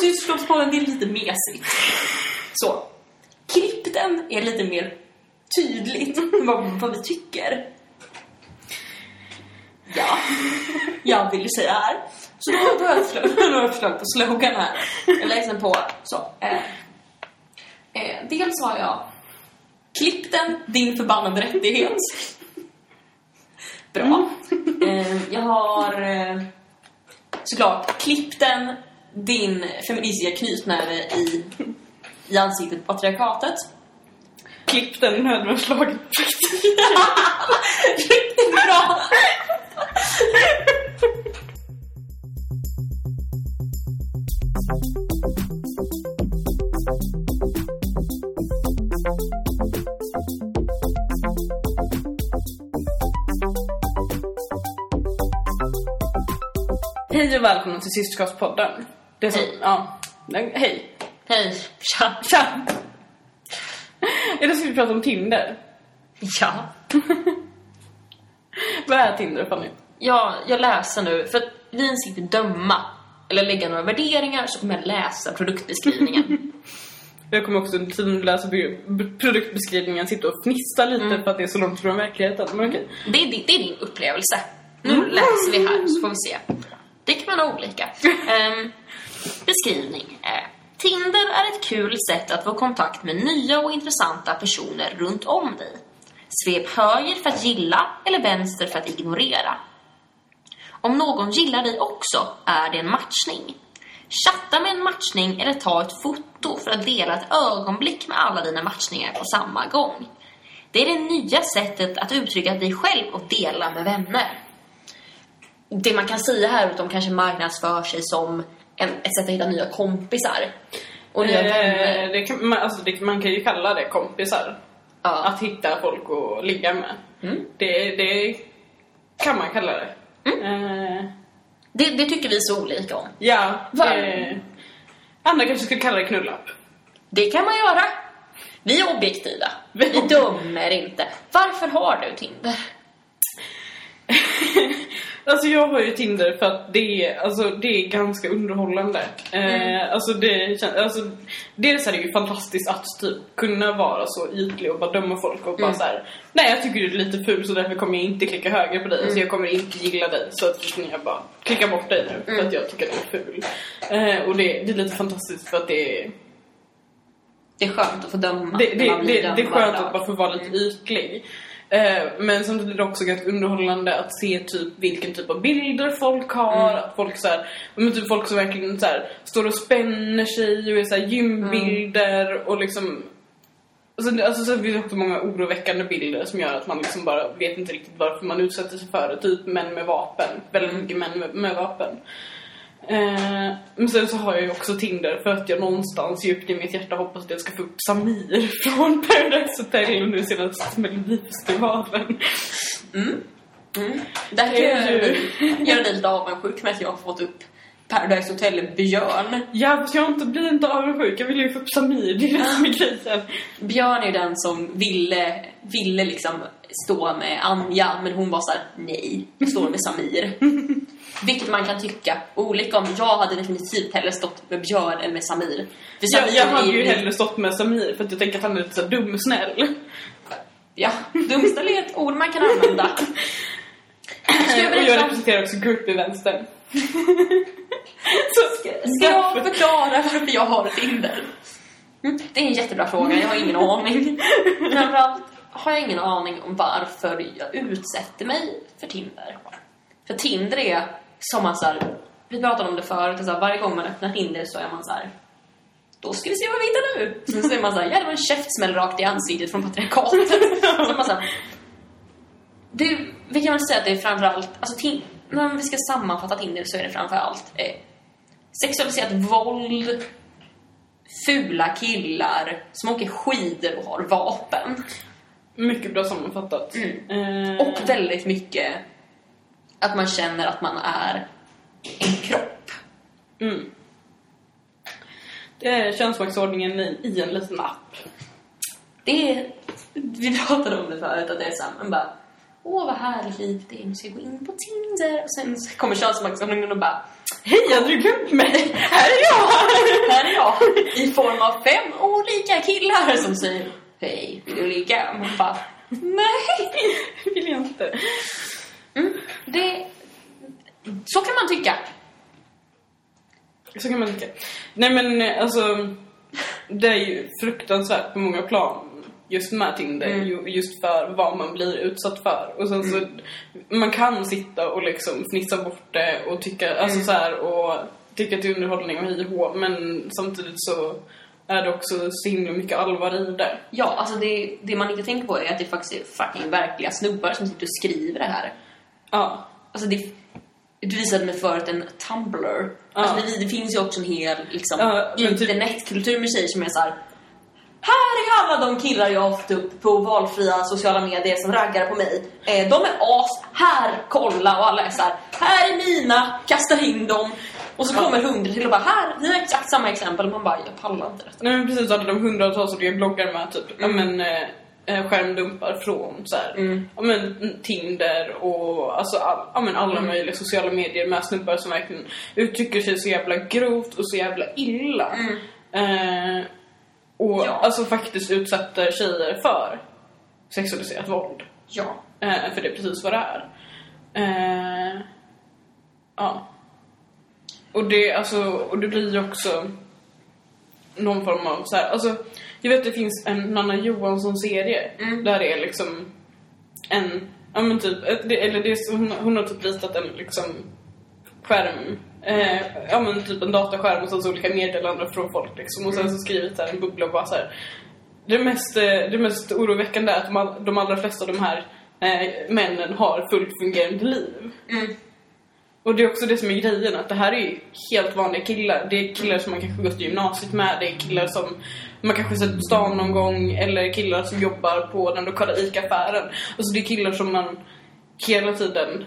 Systerskapspodden, det är lite mesigt. Så. Klippten är lite mer tydligt vad, vad vi tycker. Ja, jag vill säga här. Så då då har jag förslag, då har jag förslag på slogan här. Jag läser den på. Så. Eh, eh, dels har jag Klipp den, din förbannade rättighet. Bra. Eh, jag har eh, såklart Klipp den, din feministiska knytnäve i, i ansiktet på patriarkatet. Klipp den nödvändigslaget. Riktigt bra! Hej och välkomna till Systerskapspodden. Det är så, Hej. Ja. Hej. Hej. Tja. Tja! Idag ska vi prata om Tinder. Ja. Vad är Tinder Fanny? Ja, jag läser nu. För att vi inte döma eller lägga några värderingar så kommer jag läsa produktbeskrivningen. Jag kommer också under tiden b- b- produktbeskrivningen sitta och fnissa lite för att det är så långt från verkligheten. Men okej. Det är, det är din upplevelse. Nu läser vi här så får vi se. Det kan man ha olika. Ehm, beskrivning. Eh, Tinder är ett kul sätt att få kontakt med nya och intressanta personer runt om dig. Svep höger för att gilla eller vänster för att ignorera. Om någon gillar dig också är det en matchning. Chatta med en matchning eller ta ett foto för att dela ett ögonblick med alla dina matchningar på samma gång. Det är det nya sättet att uttrycka dig själv och dela med vänner. Det man kan säga här är att de kanske marknadsför sig som en, ett sätt att hitta nya kompisar. Och nya. Eh, det kan, man, alltså det, man kan ju kalla det kompisar. Ja. Att hitta folk att ligga med. Det, det kan man kalla det. Eh, Det, det tycker vi så olika om. ja. Eh, andra kanske skulle kalla det knullapp. Det kan man göra. Vi är objektiva. Vi dömer inte. Varför har du Tinder? Alltså jag har ju Tinder för att det är, alltså, det är ganska underhållande. Eh, alltså det kän- alltså, dels är det ju fantastiskt att typ kunna vara så ytlig och bara döma folk och bara så här. Nej jag tycker du är lite ful så därför kommer jag inte klicka höger på dig så jag kommer inte gilla dig så att liksom jag bara klickar bort dig nu för att jag tycker du är ful. Eh, och det, det är lite fantastiskt för att det är Det är skönt att få döma. det, det, det, det är skönt att bara få vara lite ytlig. Eh, men samtidigt är det också ganska underhållande att se typ vilken typ av bilder folk har. Att folk så här, men typ folk som verkligen så här, står och spänner sig och är så här gymbilder och liksom Alltså, alltså, så finns det också många oroväckande bilder som gör att man liksom bara vet inte riktigt varför man utsätter sig för det. Typ män med vapen. Väldigt mycket män med, med vapen. Eh, men sen så har jag ju också Tinder för att jag någonstans djupt i mitt hjärta hoppas att jag ska få upp Samir från Paradise Hotel och nu senast Melodifestivalen. Där kan Det är jag göra dig lite avundsjuk med att jag har fått upp Paradise Hotel Björn. Ja, jag inte, blir inte avundsjuk. Jag vill ju få upp Samir, det är det som är grejen. Björn är ju den som ville, ville liksom stå med Anja, men hon var så här: nej, jag står med Samir. Vilket man kan tycka olika om. Jag hade definitivt hellre stått med Björn än med Samir. För Jag, Samir jag är hade ju hellre stått med Samir för att jag tänker att han är lite så här dumsnäll. Ja, dumställ är ett ord man kan använda. Ska jag Och jag representerar också gruppy-vänstern. Så, Ska jag förklara varför jag har Tinder? Mm, Det är en jättebra fråga, jag har ingen aning. Framförallt har jag ingen aning om varför jag utsätter mig för Tinder. För Tinder är som man så här, vi pratade om det förut, så här, varje gång man öppnar Tinder så är man så här. Då ska vi se vad vi hittar nu. Sen så är man så här, ja det var en käftsmäll rakt i ansiktet från patriarkatet. Så man så här, det, vi kan väl säga att det är framförallt, alltså tin, när vi ska sammanfatta Tinder så är det framförallt eh, sexualiserat våld, fula killar som åker skidor och har vapen. mycket bra sammanfattat. Eh, Mm. Och väldigt mycket att man känner att man är en kropp. Mm. Det är könsmaktsordningen i en liten app. Det är, vi pratade om det förut, att det är så här, man bara Åh vad härligt liv det är, nu ska jag gå in på Tinder och sen så kommer könsmaktsordningen och bara Hej, hade du glömt mig? Här är jag! Här är jag i form av fem olika killar som säger Hej, vill du ligga? Man bara, nej. vill jag inte. Mm, det... Så kan man tycka. Så kan man tycka. Nej men alltså, det är ju fruktansvärt på många plan just med Tinder, Mm. ju- just för vad man blir utsatt för. Och sen så, man kan sitta och liksom fnissa bort det och tycka, alltså Mm. så här, och tycka är underhållning och hej men samtidigt så är det också så himla mycket allvar i det. Ja, alltså det, det man inte tänker på är att det faktiskt är fucking verkliga snubbar som sitter och skriver det här. Ja. Alltså det... Du visade mig förut en Tumblr. Alltså det, det finns ju också en hel liksom, Ja, typ- internetkultur med tjejer som är så här. Här är alla de killar jag har fått upp på valfria sociala medier som raggar på mig. Eh, de är as. Här, kolla. Och alla är så här. Här är mina. Kastar in dem. Och så kommer hundra till och bara här, vi har exakt samma exempel. Och man bara, jag pallar inte detta. Nej men precis, alla de hundratals olika bloggar med typ, Mm. men eh, eh, skärmdumpar från så här, Mm. ja men Tinder och alltså all, ja men alla Mm. möjliga sociala medier med snubbar som verkligen uttrycker sig så jävla grovt och så jävla illa. Eh, och. Ja. alltså faktiskt utsätter tjejer för sexualiserat våld. Ja. Eh, för det är precis vad det är. Eh, ja. Och det, alltså, och det blir ju också någon form av så här, alltså jag vet att det finns en Nanna Johansson-serie Mm. där det är liksom en, ja men typ, eller det är, hon, hon har typ ritat en liksom skärm, eh, ja men typ en dataskärm och sen så olika meddelanden från folk liksom och sen så skrivit här en bubbla och bara så här. Det mest, eh, det mest oroväckande är att de, de allra flesta av de här eh, männen har fullt fungerande liv. Mm. Och det är också det som är grejen, att det här är ju helt vanliga killar. Det är killar som man kanske gått i gymnasiet med, det är killar som man kanske sett på stan någon gång, eller killar som jobbar på den lokala ICA-affären. Alltså det är killar som man hela tiden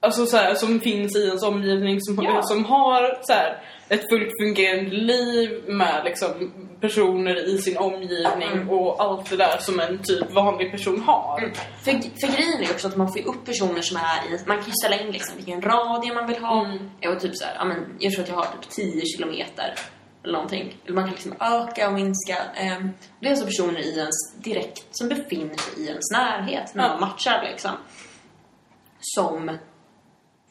Alltså så här, som finns i ens omgivning, som, Ja. som har så här, ett fullt fungerande liv med liksom, personer i sin omgivning Mm. och allt det där som en typ vanlig person har. För, för grejen är också att man får upp personer som är i... Man kan ju ställa in liksom vilken radie man vill ha. Mm. Jag, typ så här, ja, men, jag tror att jag har typ 10 kilometer eller någonting. Eller man kan liksom öka och minska. Ehm, det är alltså personer i ens direkt, som befinner sig i ens närhet när man matchar liksom. Som,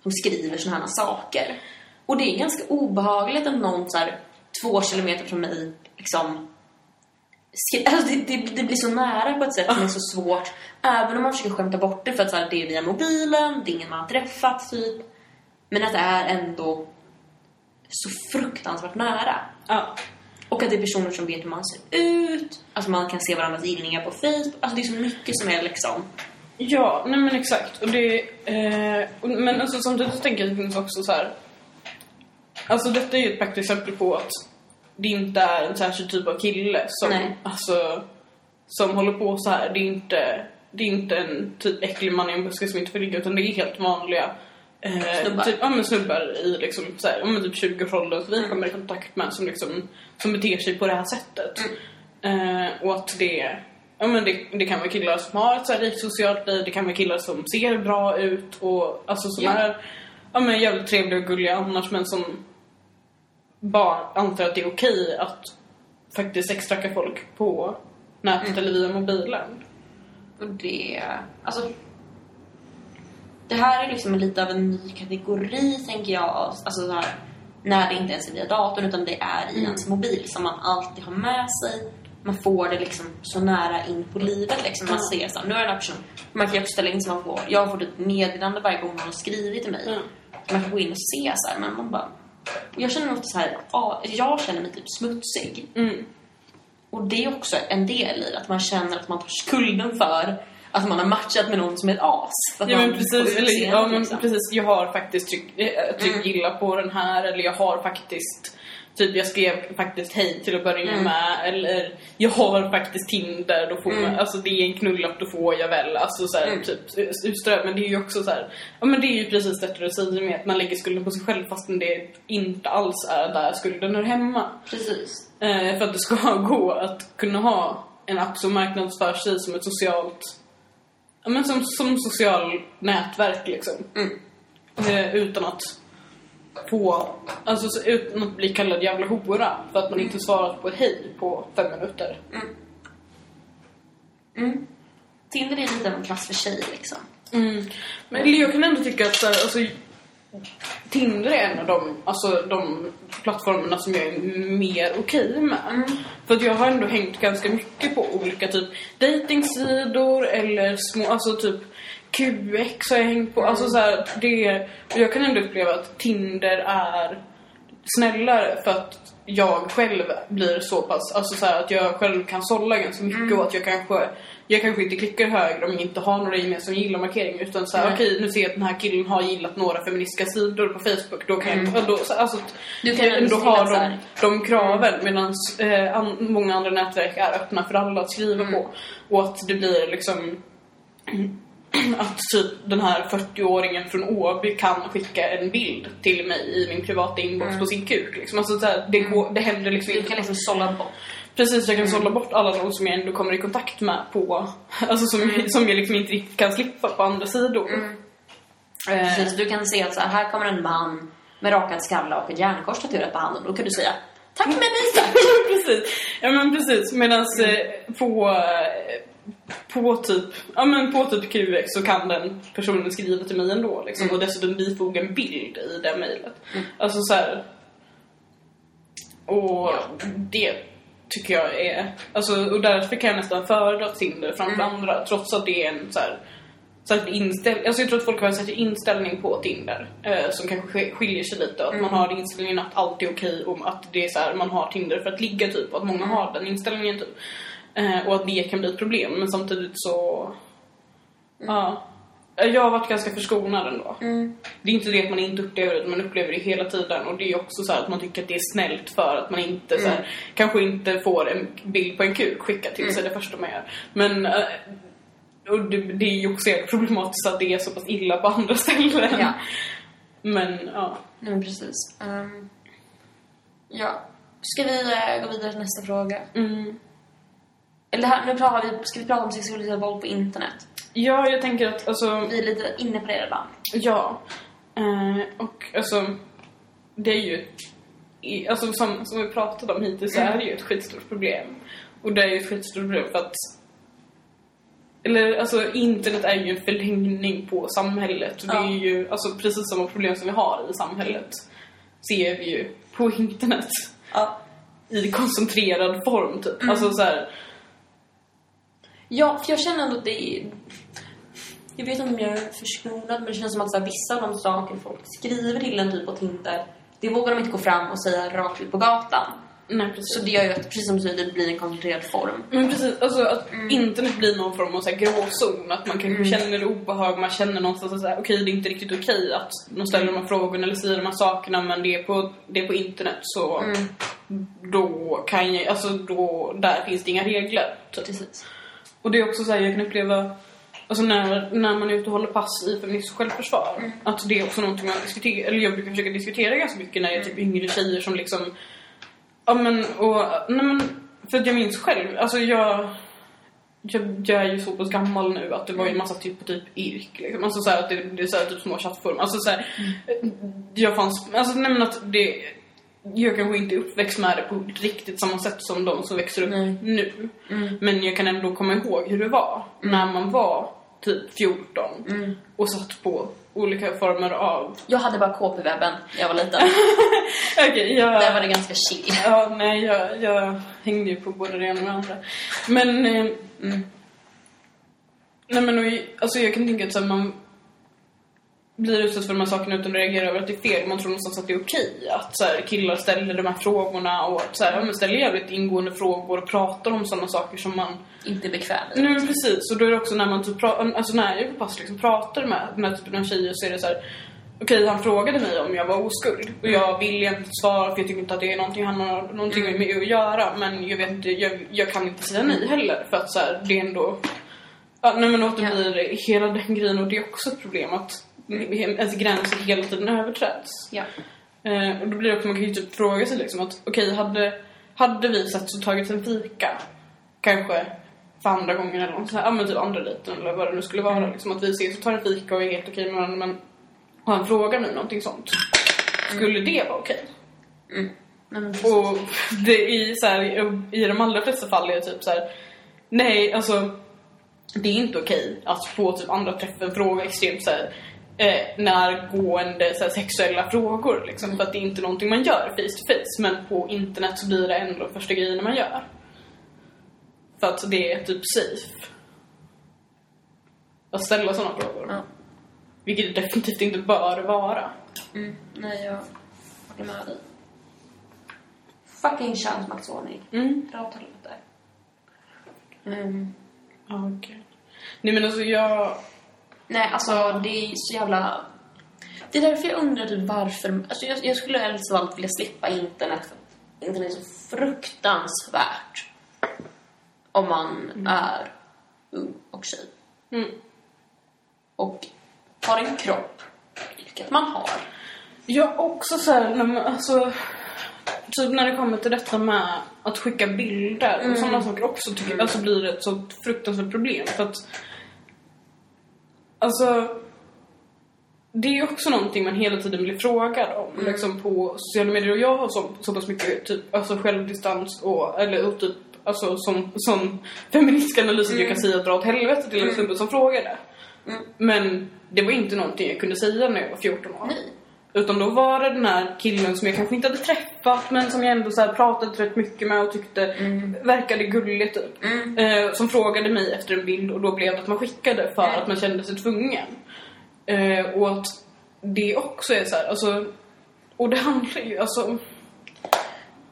som skriver såna här saker. Och det är ganska obehagligt att någon så här, två kilometer från mig liksom Alltså det, det, det blir så nära på ett sätt som är så svårt. Även om man försöker skämta bort det för att så här, det är via mobilen, det är ingen man har träffat typ. Men att det är ändå så fruktansvärt nära. Ja. Och att det är personer som vet hur man ser ut. Alltså man kan se varandras gillningar på Facebook. Alltså det är så mycket som är liksom... Ja, nej men exakt. Och det, eh, och- men alltså, samtidigt så tänker jag att det finns också så här. Alltså detta är ju ett praktiskt exempel på att det inte är en särskild typ av kille som, Nej. alltså, som håller på så här. Det är inte, det är inte en typ äcklig man i en buske som inte får ligga utan det är helt vanliga eh, Snubbar. Typ, ja, men snubbar i liksom, så här, ja, men typ 20-årsåldern som vi kommer i kontakt med som, liksom, som beter sig på det här sättet. Eh, och att det, ja, men det, det kan vara killar som har ett så här rikt socialt liv, det kan vara killar som ser bra ut och alltså som Ja. är ja, men jävligt trevliga och gulliga annars men som bara antar att det är okej att faktiskt sextracka folk på nätet eller via mobilen. Och det... Alltså... Det här är liksom lite av en ny kategori, tänker jag. Alltså så här, när det inte ens är via datorn, utan det är i ens mobil som man alltid har med sig. Man får det liksom så nära in på livet. Liksom. Man ser så här, nu är den här personen... Man kan ju också ställa in så man får... Jag får ett meddelande varje gång någon har skrivit till mig. Ja. Man kan gå in och se så här, men man bara... Jag känner mig så här... ja, Jag känner mig typ smutsig. Mm. Och det är också en del i det, att man känner att man tar skulden för att man har matchat med någon som är ett as. Ja men precis, eller, ja, men liksom. precis, jag har faktiskt tryckt, eh, tryckt Mm. gilla på den här eller jag har faktiskt Typ jag skrev faktiskt hej till att börja Mm. med eller jag har faktiskt Tinder, då får man, Mm. alltså det är en knullapp, då får jag väl. Alltså så här, Mm. typ utström. Men det är ju också så här, ja men det är ju precis detta du säger med att man lägger skulden på sig själv fastän det inte alls är där skulden hör hemma. Precis. Eh, för att det ska gå att kunna ha en app som marknadsför sig som ett socialt Ja men som, som social nätverk liksom. Mm. Eh, utan att på, alltså så utan att bli kallad jävla hora för att man inte svarat på hej på fem minuter. Mm. Tinder är lite av en klass för sig liksom. Mm. Men jag kan ändå tycka att alltså, Tinder är en av de, alltså, de plattformarna som jag är mer okej med. För att jag har ändå hängt ganska mycket på olika typ datingsidor eller små, alltså typ QX har jag hängt på. Alltså så här, det, och jag kan ändå uppleva att Tinder är snällare för att jag själv blir så pass, alltså så här, att jag själv kan sålla ganska mycket och att jag kanske jag kanske inte klickar högre om jag inte har några gemensamma gilla-markeringar utan så här, Nej. okej nu ser jag att den här killen har gillat några feministiska sidor på Facebook då kan jag då, så, alltså, Du kan ändå så de, de kraven medan eh, an, många andra nätverk är öppna för alla att skriva på. Och att det blir liksom att typ den här 40-åringen från Åby kan skicka en bild till mig i min privata inbox på sin kuk. Liksom. Alltså, så här, det, går, det händer liksom Du inte. kan liksom sålla bort. Precis, jag kan sålla bort alla de som jag ändå kommer i kontakt med på, alltså som, som jag liksom inte riktigt kan slippa på andra sidor. Eh, Precis, du kan se att så här, här kommer en man med rakad skalle och ett järnkors tatuerat på handen. Då kan du säga Tack men nej tack. precis. Ja men precis. Medan eh, på, eh, på typ, ja men på typ QX så kan den personen skriva till mig ändå liksom, och dessutom bifoga en bild i det mejlet. Alltså så här. Och det tycker jag är, alltså och därför kan jag nästan föredra Tinder framför andra trots att det är en så här särskild inställning, alltså jag tror att folk har en särskild inställning på Tinder eh, som kanske sk- skiljer sig lite. Att man har inställningen att allt är okej och att det är så här, man har Tinder för att ligga typ. Och att många har den inställningen typ. Eh, och att det kan bli ett problem. Men samtidigt så... Ja. Jag har varit ganska förskonad ändå. Det är inte det att man inte upplever det, man upplever det hela tiden. Och det är också så här att man tycker att det är snällt för att man inte så här, kanske inte får en bild på en kuk skickad till sig det första man gör. Men eh, och det, det är ju också problematiskt att det är så pass illa på andra ställen. Ja. Men ja. Nej men precis. Ehm, ja. Ska vi eh, gå vidare till nästa fråga? Mm. Eller här, nu pratar vi, ska vi prata om sexualiserad våld på internet? Ja, jag tänker att alltså, Vi är lite inne på det redan. ja. Eh, och alltså, det är ju, alltså som, som vi pratade om hittills så är det ju ett skitstort problem. Och det är ju ett skitstort problem för att eller alltså internet är ju en förlängning på samhället. Och det Ja. är ju alltså, precis samma problem som vi har i samhället. Ser vi ju på internet. Ja. I koncentrerad form typ. Mm. Alltså så här, Ja, för jag känner ändå att det är... Jag vet inte om jag är förskonad, men det känns som att så här, vissa av de saker folk skriver till en typ på Tinder, det vågar de inte gå fram och säga rakt ut på gatan. nej precis. Så det gör ju att, precis som du säger, det blir en koncentrerad form. Men precis, alltså att Mm. internet blir någon form av så här gråzon. Att man kanske känner obehag, man känner någonstans att okej det är inte riktigt okej att de ställer de här frågorna eller säger de här sakerna men det är på, det är på internet så Mm. då kan jag, alltså då, där finns det inga regler. Typ. Precis. Och det är också så här, jag kan uppleva Alltså när, när man är ute och håller pass i feministiskt självförsvar. Mm. Att det är också någonting man diskuterar, eller jag brukar försöka diskutera ganska mycket när det är typ yngre tjejer som liksom Ja men och, nej men för att jag minns själv, alltså jag jag, jag är ju så pass gammal nu att det var ju en massa typ på typ irk liksom. Alltså såhär att det, det är såhär typ små chattforum. Alltså såhär, jag fanns, alltså nej men att det jag kanske inte är uppväxt med det på riktigt samma sätt som de som växer upp Nej. nu. Men jag kan ändå komma ihåg hur det var när man var typ 14 och satt på olika former av... Jag hade bara KP-webben när jag var liten. Okej, jag... Där var det ganska chill. Ja, nej, jag, jag hängde ju på både det ena och det andra. Men... Eh, mm. Nej men och, alltså jag kan tänka att så här, man blir utsatt för de här sakerna utan att reagera över att det är fel. Man tror någonstans att det är okej att så här, killar ställer de här frågorna och att så här, men ställer jävligt ingående frågor och pratar om sådana saker som man Inte bekväm i. Nej men precis, och då är det också när man typ alltså när jag på pass liksom pratar med den här typen av tjejer så är det så här. Okej, han frågade mig om jag var oskuld och jag vill egentligen inte svara för jag tycker inte att det är någonting han har någonting med mig att göra men jag vet inte, jag, jag kan inte säga nej heller för att så här, det är ändå Ja, nej men att det Ja. blir hela den grejen och det är också ett problem att ens gränser hela tiden överträds. Ja. Eh, och då blir det också, man kan ju typ fråga sig liksom att okej, hade, hade vi sett så tagit en fika kanske för andra gången eller något så här, ja men typ andra dejten eller vad det nu skulle vara liksom att vi ses och tar en fika och är helt okej med varandra men och han frågar mig någonting sånt Skulle det vara okej? Mm. Men precis. Och det i, så här, i de allra flesta fall är det typ så här. Nej, alltså det är inte okej att på typ andra träffen fråga extremt så här, eh, närgående så här, sexuella frågor liksom, för att det är inte någonting man gör face to face men på internet så blir det ändå första grejen man gör. För att det är typ safe. Att ställa sådana frågor. Ja. Vilket det definitivt inte bör vara. Mm. Nej, jag håller med dig. Fucking könsmaktsordning. Mm. Dra åt helvete. Mm. Ja, okej. Nej men alltså jag... Nej, alltså det är så jävla... Det är därför jag undrar typ varför... Alltså jag, jag skulle helst av allt vilja slippa internet. för Internet är så fruktansvärt. Om man är ung och tjej. Mm. Och har en kropp, vilket man har. Jag också så här, när man, alltså, typ när det kommer till detta med att skicka bilder och sådana saker också tycker jag, alltså blir det ett så fruktansvärt problem för att alltså det är ju också någonting man hela tiden blir frågad om liksom på sociala medier och jag har så, så pass mycket typ, alltså självdistans och, eller och typ, alltså som, som feministiska analyser jag kan säga dra åt helvete till en snubbe som frågade. Men det var inte någonting jag kunde säga när jag var 14 år. Nej. Utan då var det den här killen som jag kanske inte hade träffat men som jag ändå så pratade rätt mycket med och tyckte verkade gullig typ. Eh, som frågade mig efter en bild och då blev det att man skickade för Mm. att man kände sig tvungen. Eh, och att det också är så här, alltså... Och det handlar ju alltså...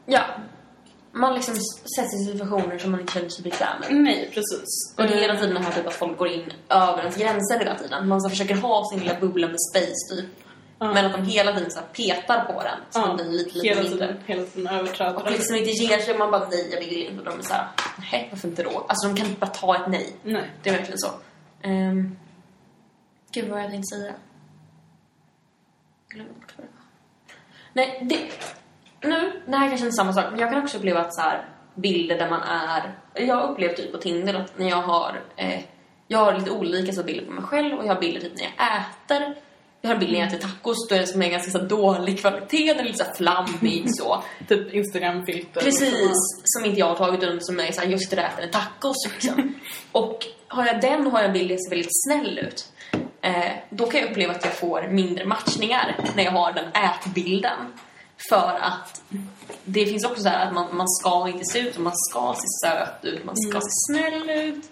Ja. Man liksom sätter sig i situationer som man inte känner sig bekväm med. Nej, precis. Och det är hela tiden det här typ att folk går in över ens gränser hela tiden. Man så försöker ha sin lilla bubbla med space typ. Ja. Men att de hela tiden så petar på den. Så man blir lite, lite hela mindre. tiden, hela tiden överträdare. Och liksom inte ger sig. Man bara nej, jag vill inte. Och de är såhär, nej varför inte då? Alltså de kan inte bara ta ett nej. Nej. Det är verkligen så. Um, gud vad jag tänkte säga. Glöm bort vad det var. Nej, det... Nu, det här kanske inte är samma sak, men jag kan också uppleva att så här, bilder där man är... Jag har upplevt typ på Tinder att när jag har... Eh, jag har lite olika så bilder på mig själv och jag har bilder typ när jag äter. Jag har bilder när jag äter tacos, då är det som är ganska så dålig kvalitet, den är lite så flammig så. Typ Instagram-filter. Precis, som inte jag har tagit under som är såhär, just det där äter en tacos liksom. Och har jag den har jag en bild där jag ser väldigt snäll ut. Eh, då kan jag uppleva att jag får mindre matchningar när jag har den ätbilden. För att det finns också så här att man, man ska inte se ut, man ska se söt ut, man ska se snäll ut.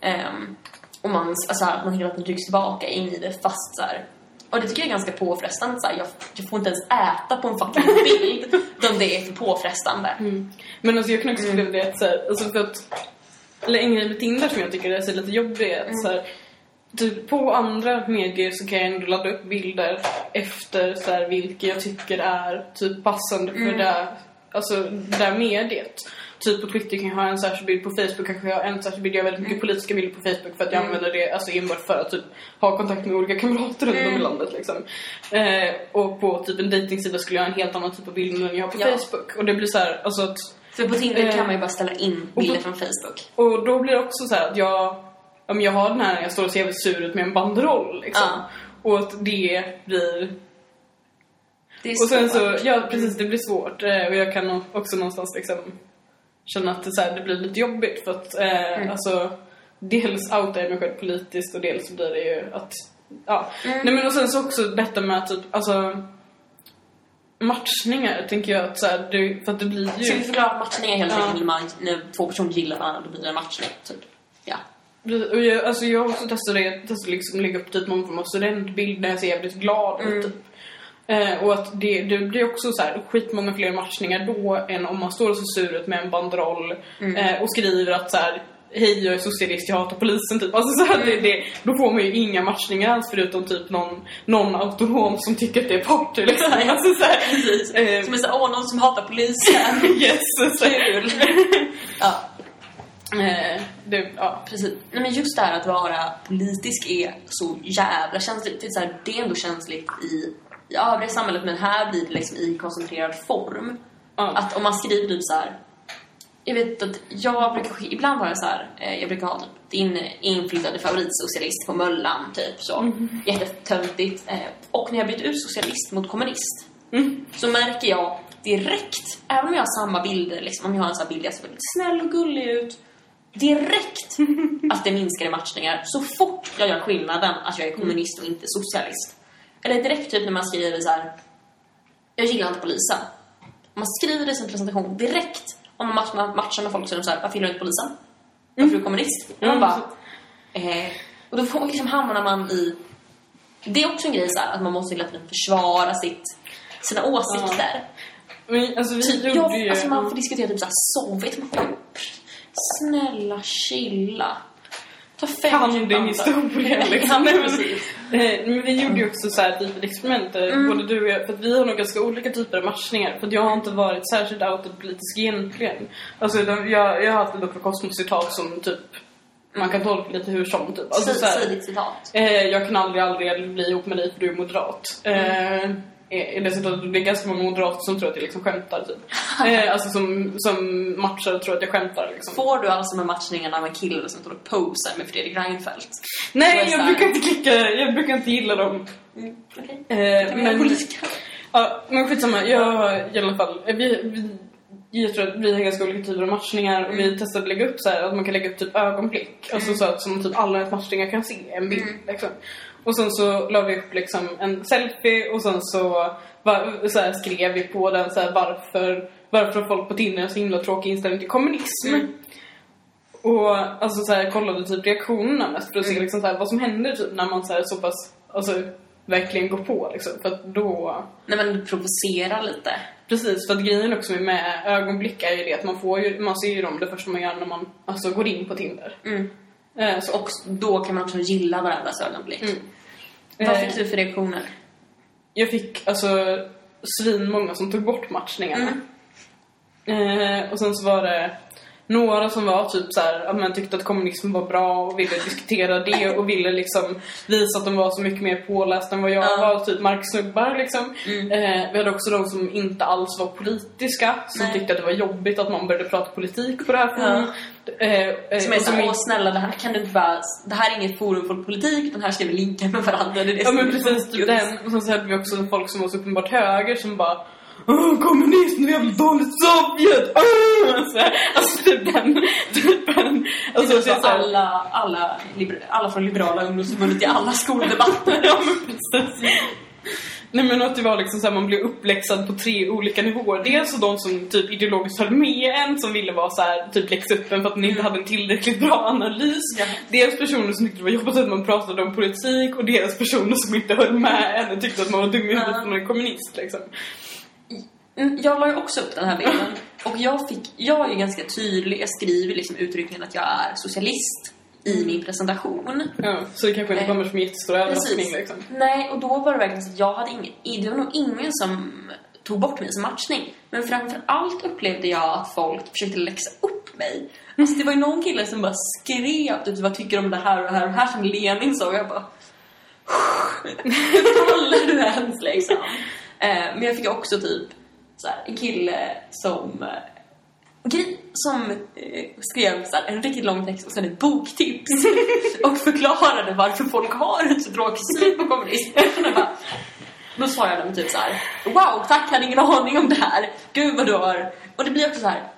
Ehm, och man, alltså, att man hela tiden trycks tillbaka in i det fast så här. Och det tycker jag är ganska påfrestande. Så här, jag, jag får inte ens äta på en fucking bild. utan det är för påfrestande. Men alltså jag kan också uppleva det att så här, alltså för att eller en grej med Tinder som jag tycker är så lite jobbig är att så här, typ på andra medier så kan jag ändå ladda upp bilder efter så här, vilka jag tycker är typ passande för det, alltså, det där mediet. Typ på Twitter kan jag ha en särskild bild, på Facebook kanske jag har en särskild bild. Jag har väldigt mycket politiska bilder på Facebook för att jag använder det alltså enbart för att typ ha kontakt med olika kamrater runt om i landet liksom. Eh, och på typ en dejtingsida skulle jag ha en helt annan typ av bild än jag har på Ja. Facebook. Och det blir så här, alltså att För på Tinder Eh, kan man ju bara ställa in bilder på- från Facebook. och då blir det också så här att jag, ja, men jag har den här, jag står och ser jävligt sur ut med en banderoll liksom. Ja. Och att det blir... Och sen så, ja precis det blir svårt. Eh, Och jag kan också någonstans liksom känna att det, så här, det blir lite jobbigt för att eh, Mm. alltså dels outar jag mig själv politiskt och dels så blir det ju att, ja. Mm. Nej men och sen så också detta med typ, alltså matchningar tänker jag att så här, det, för att det blir ju... Ska vi förklara matchning är helt Ja. enkelt när, man, när två personer gillar varandra, då blir det en matchning. Typ. Ja. Och jag, alltså jag har också testat det, testat liksom lägga upp typ någon form av studentbild när jag ser jävligt glad ut Mm. typ. Eh, och att det, det blir också så här skitmånga fler matchningar då än om man står och ser sur ut med en banderoll Mm. eh, och skriver att så här Hej jag är socialist, jag hatar polisen typ. Alltså så här, det, det, då får man ju inga matchningar alls förutom typ någon, någon autonom som tycker att det är party liksom. Alltså, så här, Precis. eh, Som är såhär, åh någon som hatar polisen. yes, så Kul. ja, eh, det, ja. precis. Nej, men just det här att vara politisk är så jävla känsligt. Det är, så här, det är ändå känsligt i, i övriga samhället, men här blir det liksom i koncentrerad form. Ja. Att om man skriver typ så här. Jag vet att jag brukar, ibland har jag så här, eh, jag brukar ha typ din inflyttade favoritsocialist på Möllan, typ så. Jättetöntigt. Eh, och när jag bytte ut socialist mot kommunist, så märker jag direkt, även om jag har samma bilder, liksom, om jag har en sån här bild, jag ser väldigt snäll och gullig ut, direkt att det minskar i matchningar så fort jag gör skillnaden att jag är kommunist och inte socialist. Eller direkt typ när man skriver så här. jag gillar inte polisen. Om man skriver det i sin presentation direkt om man matchar, matchar med folk så är de såhär, varför gillar du inte polisen? Varför är du kommunist? Och man Mm. bara, eh, och då får, liksom hamnar man i... Det är också en grej så här, att man måste hela tiden försvara sitt, sina åsikter. Men alltså vi Typ, gjorde jag, ju... alltså man får diskutera typ såhär Sovjet. Man bara, snälla chilla. Ta fem kan din historia liksom. Ja, men, eh, men vi gjorde ju också så här ett litet experiment, Mm. både du och jag, för att vi har nog ganska olika typer av matchningar. För att jag har inte varit särskilt outåt politisk egentligen. Alltså jag, jag har haft ett Dr. Cosmos-citat som typ, man kan tolka lite hur som typ. Alltså, så här, Säg ditt citat. Eh, jag kan aldrig, aldrig bli ihop med dig för du är moderat. Eh, är att det är ganska många moderater som tror att jag liksom skämtar typ. Eh, alltså som, som matchar och tror att jag skämtar liksom. Får du alltså med matchningarna av en kille som står och posar med Fredrik Reinfeldt? Nej, jag brukar inte klicka, jag brukar inte gilla dem. Mm, okej. Eh, Men, ja, men skitsamma, jag i alla fall. eh, Vi, vi, jag tror att vi har ganska olika typer av matchningar och vi testade att lägga upp så här att man kan lägga upp typ ögonblick. Alltså så att som typ alla ens matchningar kan se en bild liksom. Och sen så la vi upp liksom en selfie och sen så, var, så här, skrev vi på den så här, varför, varför har folk på Tinder en så himla tråkig inställning till kommunism. Och alltså så här, kollade typ reaktionerna mest för att se liksom, så här, vad som händer typ, när man så, här, så pass alltså, verkligen går på. Liksom, för att då... Nej men du provocerar lite. Precis, för att grejen också med ögonblick är ju det att man får ju, man ser ju dem det första man gör när man alltså, går in på Tinder. Mm. Eh, så. Och då kan man också gilla varandras ögonblick. Mm. Vad Eh, fick du för reaktioner? Jag fick alltså svin många som tog bort matchningarna. Eh, och sen så var det några som var typ så här, att man tyckte att kommunism var bra och ville diskutera det och ville liksom visa att de var så mycket mer pålästa än vad jag Ja. var, typ marksnubbar liksom. Mm. Eh, vi hade också de som inte alls var politiska, som Nej. tyckte att det var jobbigt att man började prata politik på det här Ja. forumet. Eh, eh, Som är såhär, åh snälla det här kan du inte bara, det här är inget forum för politik, utan här ska vi linka med varandra. Det är det Ja men precis, typ den. Och sen så hade vi också folk som var så uppenbart höger som bara Åh, kommunism, jävla dåligt Sovjet! Åh! Så här, alltså typ den typen. Alltså, Alltså, det är så här- alla, alla, alla från Liberala ungdomsförbundet i alla skoldebatter. Ja men precis. Nej men att det var liksom så här, man blev uppläxad på tre olika nivåer. Dels så de som typ ideologiskt höll med en, som ville vara så här, typ läxa upp en för att man inte hade en tillräckligt bra analys. Ja. Dels personer som tyckte det var jobbigt att man pratade om politik och dels personer som inte höll med en och tyckte att man var dum i huvudet för man är kommunist liksom. Mm, Jag la ju också upp den här bilden och jag, fick, jag är ju ganska tydlig, jag skriver liksom uttryckligen att jag är socialist i min presentation. Ja, så det kanske inte Eh, kommer som jättestor överraskning liksom. Nej, och då var det verkligen så att jag hade ingen, det var nog ingen som tog bort mig som matchning. Men framför allt upplevde jag att folk försökte läxa upp mig. Alltså det var ju någon kille som bara skrev typ, vad tycker du om det här och det här och det här som Lenin sa och jag bara Hur pallar du ens liksom? Eh, men jag fick också typ så här, en kille som eh, som eh, skrev så här, en riktigt lång text och sen ett boktips och förklarade varför folk har en så tråkig syn på kommunism. Då sa jag dem typ så här: Wow, tack, jag hade ingen aning om det här. Gud vad du har... Och det blir också så här.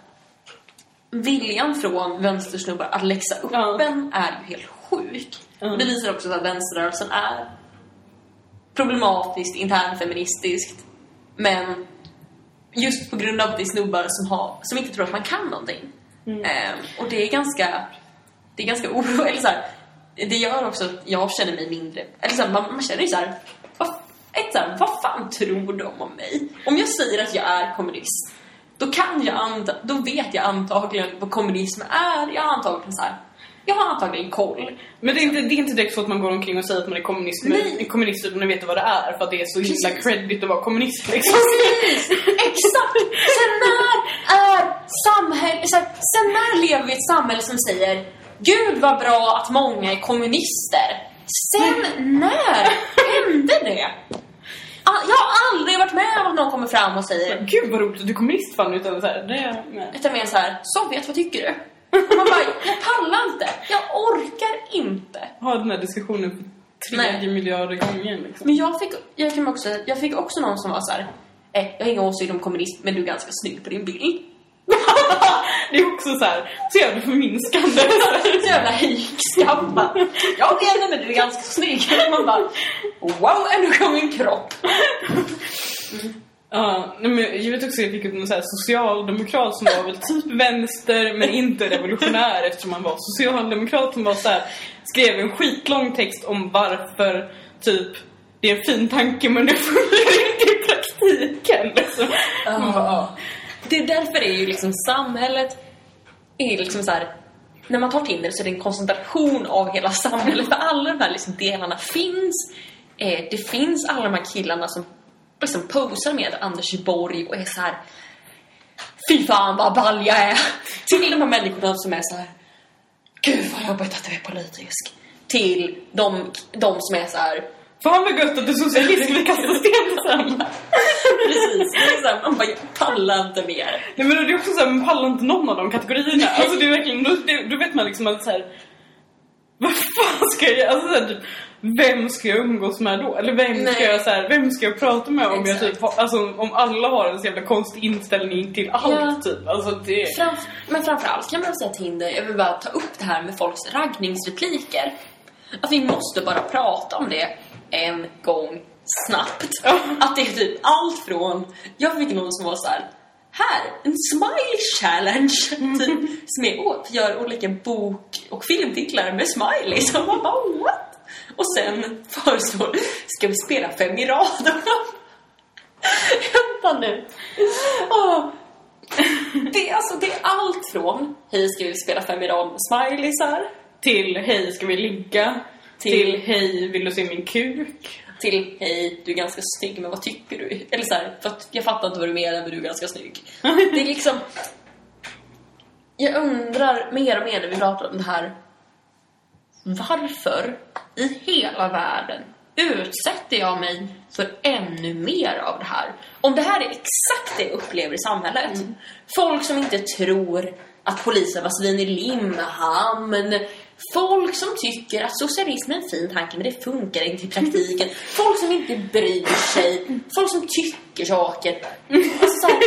Viljan från vänstersnubbar att läxa upp Ja. en är ju helt sjuk. Ja. Och det visar också att vänsterrörelsen är problematiskt, internfeministiskt. Men just på grund av att det är snubbar som, har, som inte tror att man kan någonting. Ehm, och det är ganska, det är ganska oroande. Så här, det gör också att jag känner mig mindre... Eller så här, man, man känner ju så här, vad, ett så här, vad fan tror de om mig? Om jag säger att jag är kommunist, då kan jag anta, då vet jag antagligen vad kommunism är. Jag har antagligen så här, jag har antagligen koll. Men det är, inte, det är inte direkt så att man går omkring och säger att man är kommunist, men, kommunist utan att veta vad det är för att det är så himla credit att vara kommunist liksom. Precis! Exakt! Sen när är samhälle, så här, sen när lever vi i ett samhälle som säger Gud vad bra att många är kommunister? Sen när hände det? Jag har aldrig varit med om att någon kommer fram och säger Gud vad roligt att du är kommunist fan utan så här, det nej. utan mer så här, Sovjet, vad tycker du? Och man bara, jag pallar inte, jag orkar inte. ha den här diskussionen för tredje miljarder gånger liksom. Men jag fick, jag kan också, jag fick också någon som var så här. Eh, jag har inga åsikter om kommunism men du är ganska snygg på din bild. Det är också så här, så jävla förminskande. Så jävla hejkskam. Jag vet inte men du är ganska snygg. Man bara, wow, ändå kom min kropp. Ja, nej, men jag vet också att jag fick upp någon så här socialdemokrat som var väl typ vänster men inte revolutionär eftersom han var socialdemokrat som var så här, skrev en skitlång text om varför typ det är en fin tanke men det funkar praktiken. Liksom. Man bara. Det är därför är ju liksom samhället är liksom så här. När man tar Tinder så är det en koncentration av hela samhället. För alla de här liksom delarna finns. Eh, det finns alla de här killarna som liksom posar med Anders Borg och är så här. Fy fan vad ball jag är! Till de här människorna som är så här. Gud vad jobbigt att du är politisk. Till de, de som är så här. Fan vad gött att du är socialist, vi kastar sten varandra. Precis, det är så här, man bara jag pallar inte mer. Nej men det är också såhär, man pallar inte någon av de kategorierna. Alltså det är verkligen, då, det, då vet man liksom att såhär, vad fan ska jag? Alltså, så här, typ, vem ska jag umgås med då? Eller vem ska jag så här, vem ska jag prata med om jag typ, har- alltså om alla har en så jävla konstig inställning till allt Ja. typ. Alltså det... Fram, men framförallt kan man säga Tinder, jag vill bara ta upp det här med folks raggningsrepliker. Att vi måste bara prata om det en gång snabbt. Att det är typ allt från, jag fick någon som var så här. Här, en smiley challenge! Typ, som är, gör olika bok och filmtitlar med smileys. Och man bara, what? Och sen föreslår, ska vi spela fem i rad? Vänta nu. Åh. Det alltså, det är allt från Hej, ska vi spela fem i rad med smileysar? Till hej ska vi ligga? Till, hej vill du se min kuk? Till Hej, du är ganska snygg, men vad tycker du? Eller så här, för jag fattar inte vad du menar, men du är ganska snygg. Det är liksom... Jag undrar mer och mer när vi pratar om det här. Varför i hela världen utsätter jag mig för ännu mer av det här? Om det här är exakt det jag upplever i samhället. Folk som inte tror att polisen var svin i Limhamn. Folk som tycker att socialism är en fin tanke men det funkar inte i praktiken. Folk som inte bryr sig. Folk som tycker saker. Alltså så här,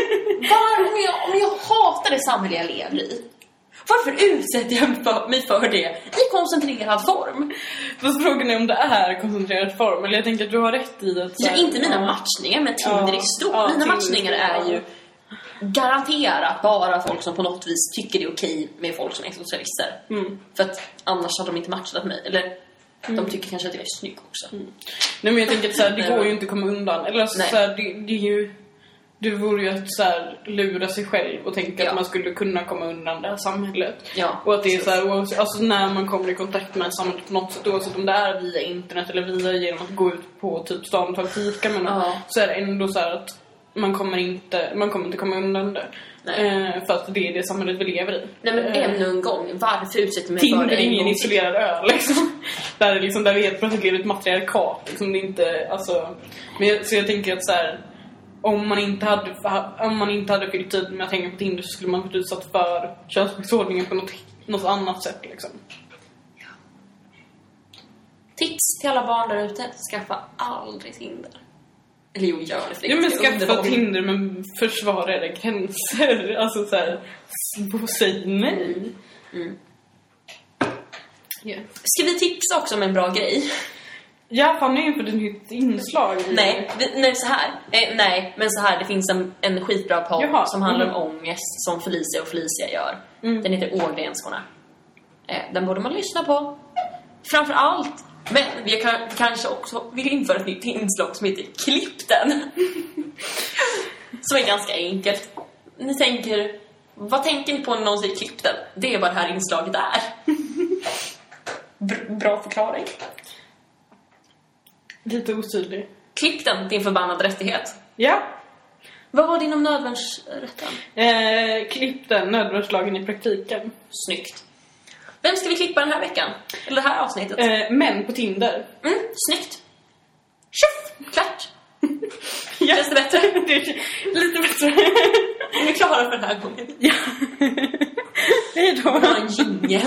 var, om, jag, om jag hatar det samhälle jag lever i. Varför utsätter jag mig för, det i koncentrerad form? Fast frågan är om det är koncentrerad form. Eller jag tänker att du har rätt i att... Ja, inte mina matchningar, men Tinder Ja. i stort. Ja, mina matchningar är ju garanterat bara folk som på något vis tycker det är okej med folk som är socialister. Mm. För att annars hade de inte matchat mig. Eller de tycker kanske att jag är snygg också. Nej men jag tänker att så här, det går ju inte att komma undan. Eller alltså, Nej. så här, det, det är ju... Det vore ju att så här, lura sig själv och tänka Ja. att man skulle kunna komma undan det här samhället. Ja, Och att det är så här, oavsett- alltså när man kommer i kontakt med samhället på något sätt, oavsett om det är via internet eller via genom att gå ut på typ stan och ta fika med någon, Ja. så är det ändå så att man kommer inte, man kommer inte komma undan det. Eh, för att det är det samhället vi lever i. Nej men Eh, ännu en gång, varför utsätter mig för det är en ingen isolerad ö liksom. Där, är liksom, där vi helt plötsligt lever ett matriarkat. Liksom, det är inte, alltså, men jag, så jag tänker att så här, om man inte hade, om man inte hade fyllt tid med att hänga på Tinder så skulle man varit utsatt för könsmaktsordningen på något, något annat sätt liksom. Tips till alla barn där ute, skaffa aldrig Tinder. Eller jo, gör det. Ja men skaffa. Tinder men försvara era gränser. Alltså såhär, säg nej. Mm. Ja. Ska vi tipsa också om en bra grej? Ja, Fanny inför ett nytt inslag. Nej, vi, nej så här. Eh, nej, men så här. Det finns en, en skitbra podd Jaha, som handlar mm. om ångest som Felicia och Felicia gör. Mm. Den heter Ågrenskorna. Eh, den borde man lyssna på. Framför allt. Men vi, kan, kanske också vill införa ett nytt inslag som heter Klipp den. som är ganska enkelt. Ni tänker, vad tänker ni på när någon säger klipp den? Det är vad det här inslaget är. Br- bra förklaring. Lite otydlig. Klipp den, din förbannade rättighet. Ja. Vad var din om nödvärnsrätten? Eh, klipp den nödvärnslagen i praktiken. Snyggt. Vem ska vi klippa den här veckan? Eller det här avsnittet? Eh, män på Tinder. Mm, snyggt. Tjoff! Klart. Ja. Känns det bättre? Det lite bättre. Är ni klara för den här gången? ja. Hej då. Vi har en jingel.